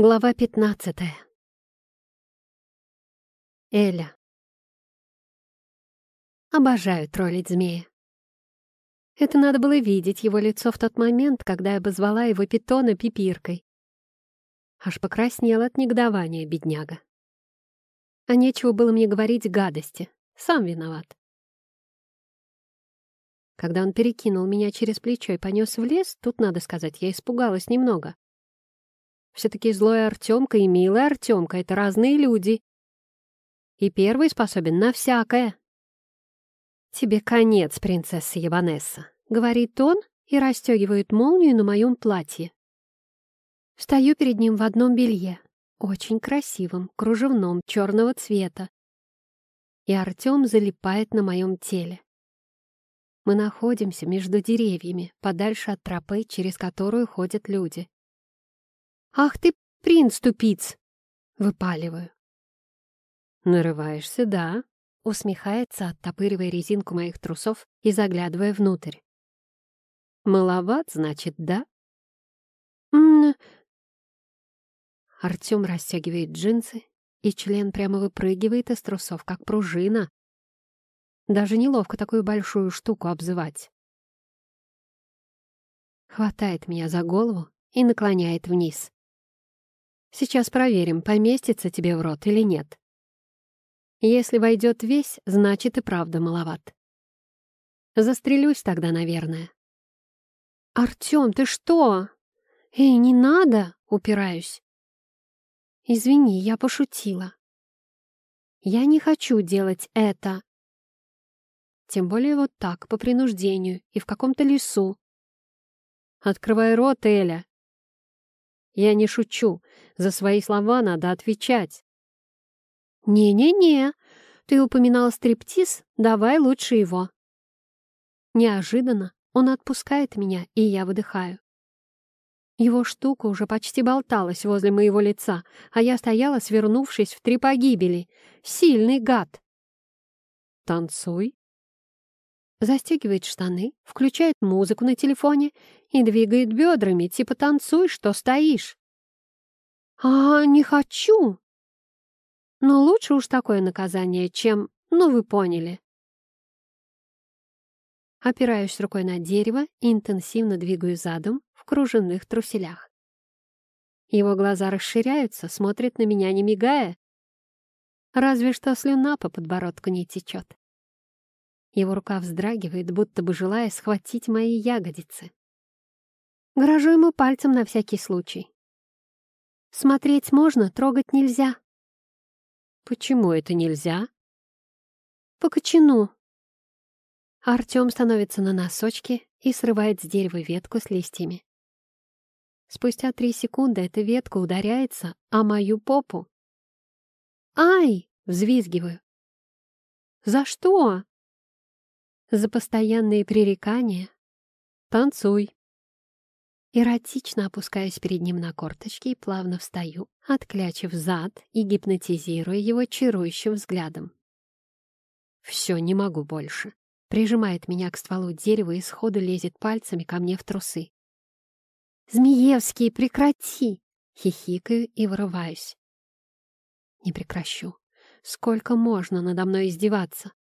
Глава пятнадцатая. Эля. Обожаю троллить змея. Это надо было видеть его лицо в тот момент, когда я обозвала его питона пипиркой. Аж покраснел от негодования, бедняга. А нечего было мне говорить гадости. Сам виноват. Когда он перекинул меня через плечо и понес в лес, тут, надо сказать, я испугалась немного. Все-таки злой Артемка и милый Артемка — это разные люди. И первый способен на всякое. «Тебе конец, принцесса Ябанесса», — говорит он и расстегивает молнию на моем платье. Стою перед ним в одном белье, очень красивом, кружевном, черного цвета. И Артем залипает на моем теле. Мы находимся между деревьями, подальше от тропы, через которую ходят люди. «Ах ты, принц тупиц!» — выпаливаю. «Нарываешься, да?» — усмехается, оттопыривая резинку моих трусов и заглядывая внутрь. «Маловат, значит, да?» «М-м-м...» Артем расстегивает джинсы, и член прямо выпрыгивает из трусов, как пружина. Даже неловко такую большую штуку обзывать. Хватает меня за голову и наклоняет вниз. Сейчас проверим, поместится тебе в рот или нет. Если войдет весь, значит и правда маловат. Застрелюсь тогда, наверное. «Артем, ты что? Эй, не надо!» — упираюсь. «Извини, я пошутила. Я не хочу делать это. Тем более вот так, по принуждению и в каком-то лесу. Открывай рот, Эля, я не шучу. За свои слова надо отвечать. «Не-не-не, ты упоминал стриптиз, давай лучше его». Неожиданно он отпускает меня, и я выдыхаю. Его штука уже почти болталась возле моего лица, а я стояла, свернувшись в три погибели. Сильный гад. «Танцуй», застегивает штаны, включает музыку на телефоне и двигает бедрами, типа «танцуй, что стоишь». «А, не хочу!» Но лучше уж такое наказание, чем «ну вы поняли». Опираюсь рукой на дерево и интенсивно двигаю задом в круженных труселях. Его глаза расширяются, смотрят на меня, не мигая. Разве что слюна по подбородку не течет. Его рука вздрагивает, будто бы желая схватить мои ягодицы. Грожу ему пальцем на всякий случай. Смотреть можно, трогать нельзя. Почему это нельзя? По кочану. Артем становится на носочки и срывает с дерева ветку с листьями. Спустя три секунды эта ветка ударяется о мою попу. «Ай!» — взвизгиваю. «За что?» За постоянные пререкания. Танцуй. Эротично опускаюсь перед ним на корточки и плавно встаю, отклячив зад и гипнотизируя его чарующим взглядом. «Все, не могу больше», — прижимает меня к стволу дерева и сходу лезет пальцами ко мне в трусы. «Змеевский, прекрати!» — хихикаю и вырываюсь. Не прекращу. Сколько можно надо мной издеваться?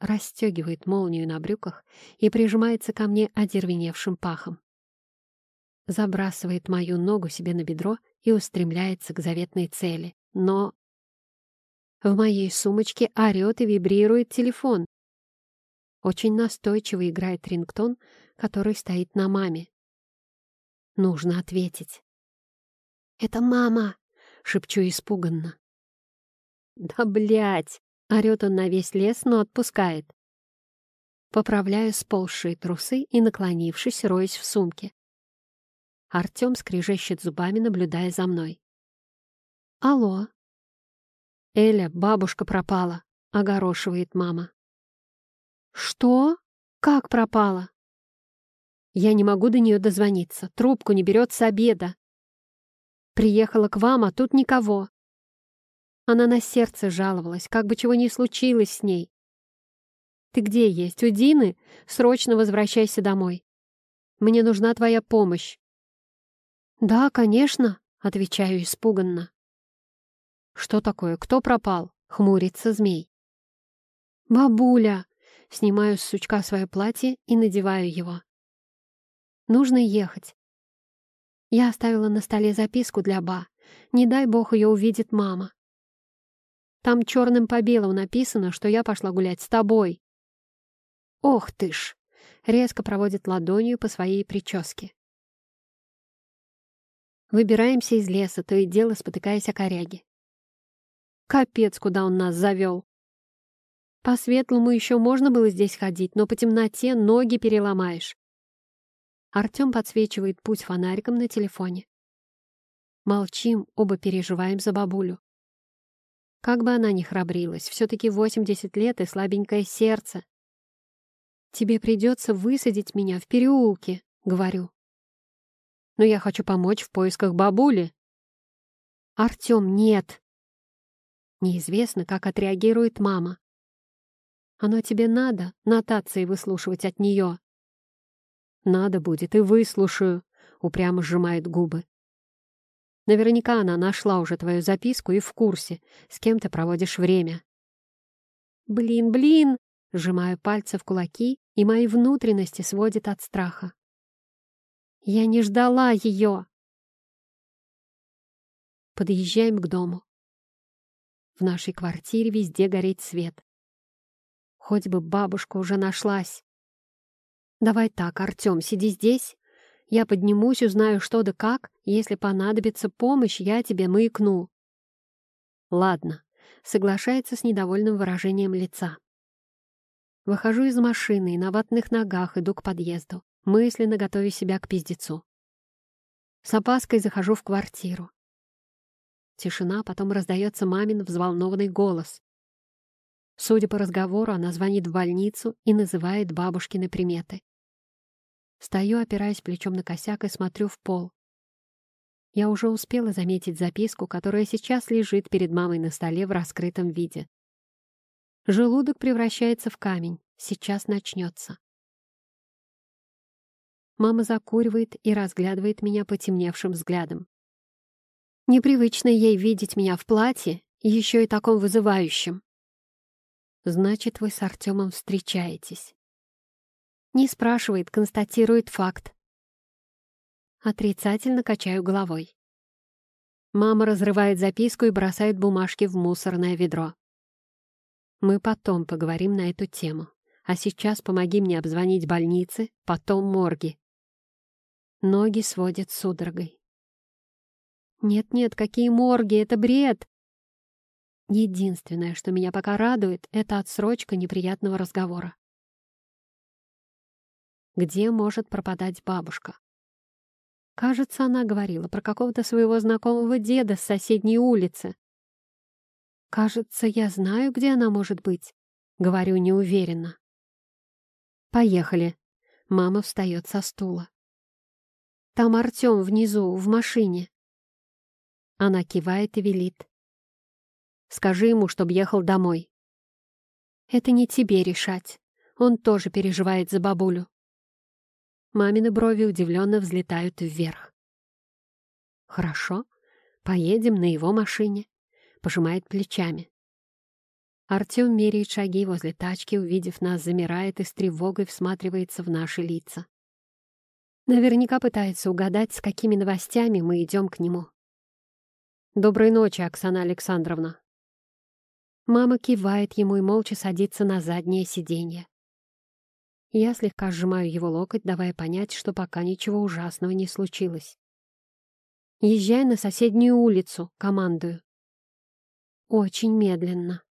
Расстегивает молнию на брюках и прижимается ко мне одервеневшим пахом. Забрасывает мою ногу себе на бедро и устремляется к заветной цели. Но в моей сумочке орёт и вибрирует телефон. Очень настойчиво играет рингтон, который стоит на маме. Нужно ответить. «Это мама!» — шепчу испуганно. «Да, блядь!» Орет он на весь лес, но отпускает. Поправляю сползшие трусы и, наклонившись, роюсь в сумке. Артем скрежещет зубами, наблюдая за мной. «Алло?» «Эля, бабушка пропала», — огорошивает мама. «Что? Как пропала?» «Я не могу до нее дозвониться. Трубку не берет с обеда. Приехала к вам, а тут никого. Она на сердце жаловалась, как бы чего ни случилось с ней. «Ты где есть? У Дины? Срочно возвращайся домой. Мне нужна твоя помощь». «Да, конечно», — отвечаю испуганно. «Что такое? Кто пропал?» — хмурится змей. «Бабуля!» — снимаю с сучка свое платье и надеваю его. «Нужно ехать. Я оставила на столе записку для Ба. Не дай бог ее увидит мама. Там черным по белому написано, что я пошла гулять с тобой. Ох ты ж! Резко проводит ладонью по своей прическе. Выбираемся из леса, то и дело спотыкаясь о коряге. Капец, куда он нас завел. По светлому еще можно было здесь ходить, но по темноте ноги переломаешь. Артем подсвечивает путь фонариком на телефоне. Молчим, оба переживаем за бабулю. Как бы она ни храбрилась, все-таки 80 лет и слабенькое сердце. «Тебе придется высадить меня в переулке», — говорю. «Но я хочу помочь в поисках бабули». «Артем, нет!» Неизвестно, как отреагирует мама. «Оно тебе надо, нотации выслушивать от нее?» «Надо будет, и выслушаю», — упрямо сжимает губы. Наверняка она нашла уже твою записку и в курсе, с кем ты проводишь время. «Блин, блин!» — сжимаю пальцы в кулаки, и мои внутренности сводит от страха. «Я не ждала ее!» Подъезжаем к дому. В нашей квартире везде горит свет. Хоть бы бабушка уже нашлась. «Давай так, Артем, сиди здесь. Я поднимусь, узнаю, что да как. Если понадобится помощь, я тебе маякну». «Ладно», — соглашается с недовольным выражением лица. Выхожу из машины и на ватных ногах иду к подъезду, мысленно готовя себя к пиздецу. С опаской захожу в квартиру. Тишина, потом раздается мамин взволнованный голос. Судя по разговору, она звонит в больницу и называет бабушкины приметы. Стою, опираясь плечом на косяк и смотрю в пол. Я уже успела заметить записку, которая сейчас лежит перед мамой на столе в раскрытом виде. Желудок превращается в камень. Сейчас начнется. Мама закуривает и разглядывает меня потемневшим взглядом. Непривычно ей видеть меня в платье, еще и таком вызывающем. Значит, вы с Артемом встречаетесь. Не спрашивает, констатирует факт. Отрицательно качаю головой. Мама разрывает записку и бросает бумажки в мусорное ведро. Мы потом поговорим на эту тему. А сейчас помоги мне обзвонить больницы, потом морги. Ноги сводят судорогой. Нет-нет, какие морги, это бред. Единственное, что меня пока радует, это отсрочка неприятного разговора где может пропадать бабушка. Кажется, она говорила про какого-то своего знакомого деда с соседней улицы. «Кажется, я знаю, где она может быть», — говорю неуверенно. «Поехали». Мама встает со стула. «Там Артем внизу, в машине». Она кивает и велит. «Скажи ему, чтоб ехал домой». «Это не тебе решать. Он тоже переживает за бабулю». Мамины брови удивленно взлетают вверх. «Хорошо, поедем на его машине», — пожимает плечами. Артем меряет шаги возле тачки, увидев нас, замирает и с тревогой всматривается в наши лица. Наверняка пытается угадать, с какими новостями мы идем к нему. «Доброй ночи, Оксана Александровна». Мама кивает ему и молча садится на заднее сиденье. Я слегка сжимаю его локоть, давая понять, что пока ничего ужасного не случилось. «Езжай на соседнюю улицу», — командую. Очень медленно.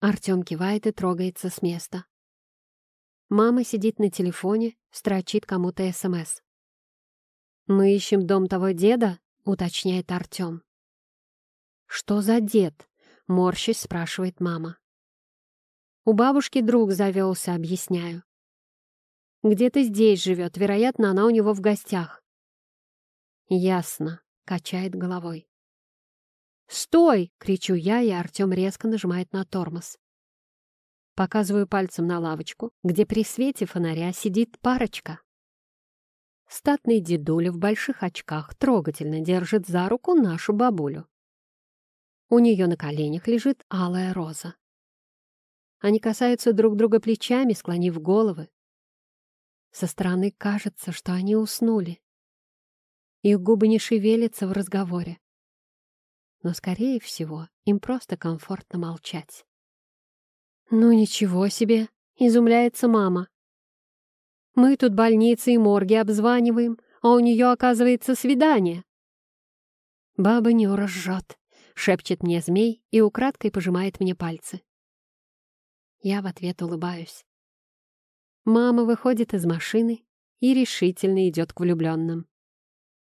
Артем кивает и трогается с места. Мама сидит на телефоне, строчит кому-то СМС. «Мы ищем дом того деда?» — уточняет Артем. «Что за дед?» — морщись спрашивает мама. У бабушки друг завелся, объясняю. Где-то здесь живет, вероятно, она у него в гостях. Ясно, качает головой. «Стой!» — кричу я, и Артем резко нажимает на тормоз. Показываю пальцем на лавочку, где при свете фонаря сидит парочка. статный дедуля в больших очках трогательно держит за руку нашу бабулю. У нее на коленях лежит алая роза. Они касаются друг друга плечами, склонив головы. Со стороны кажется, что они уснули. Их губы не шевелятся в разговоре. Но, скорее всего, им просто комфортно молчать. «Ну ничего себе!» — изумляется мама. «Мы тут больницы и морги обзваниваем, а у нее, оказывается, свидание». «Баба не ржет», — шепчет мне змей и украдкой пожимает мне пальцы. Я в ответ улыбаюсь. Мама выходит из машины и решительно идет к влюбленным.